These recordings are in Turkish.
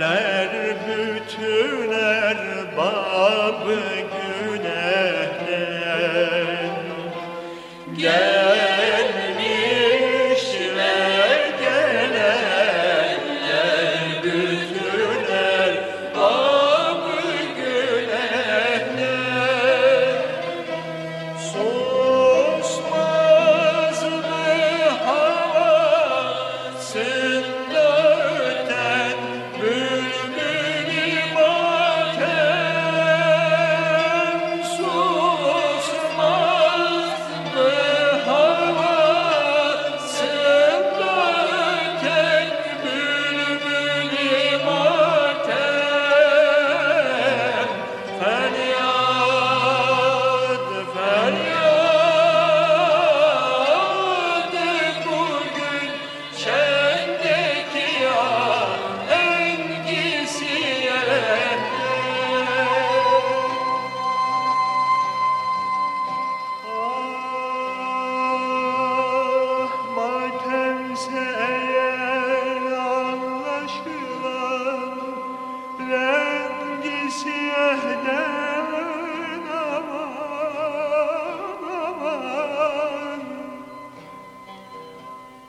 Ler bütün erbabı günehler Gelmiş ve gelenler bütün erbabı günehler Son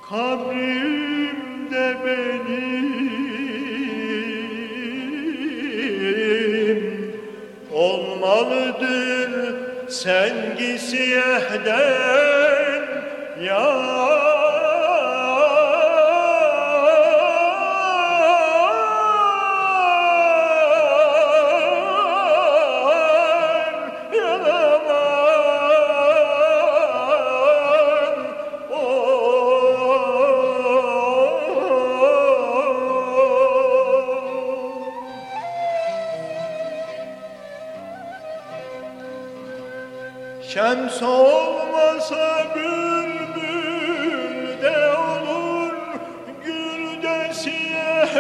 kabrimde benim olmalıdır sevgisi ehden ya Şems olmasa bülbül de olur, gül de siyah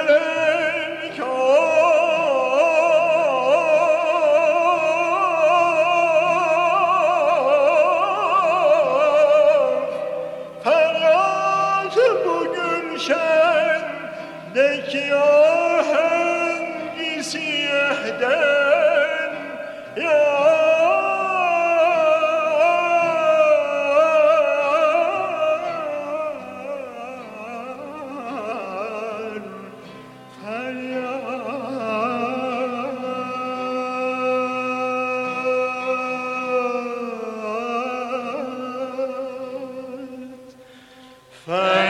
Feryat bugün şendeki ahengisi yehder Faith.